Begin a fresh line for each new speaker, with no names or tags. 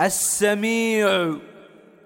السميع.